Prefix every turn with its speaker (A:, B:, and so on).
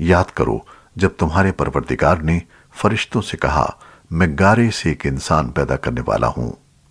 A: याद करो, जब तुम्हारे परवरदिगार ने फरिश्तों से कहा, मैं गारे से एक इंसान पैदा करने वाला हूँ।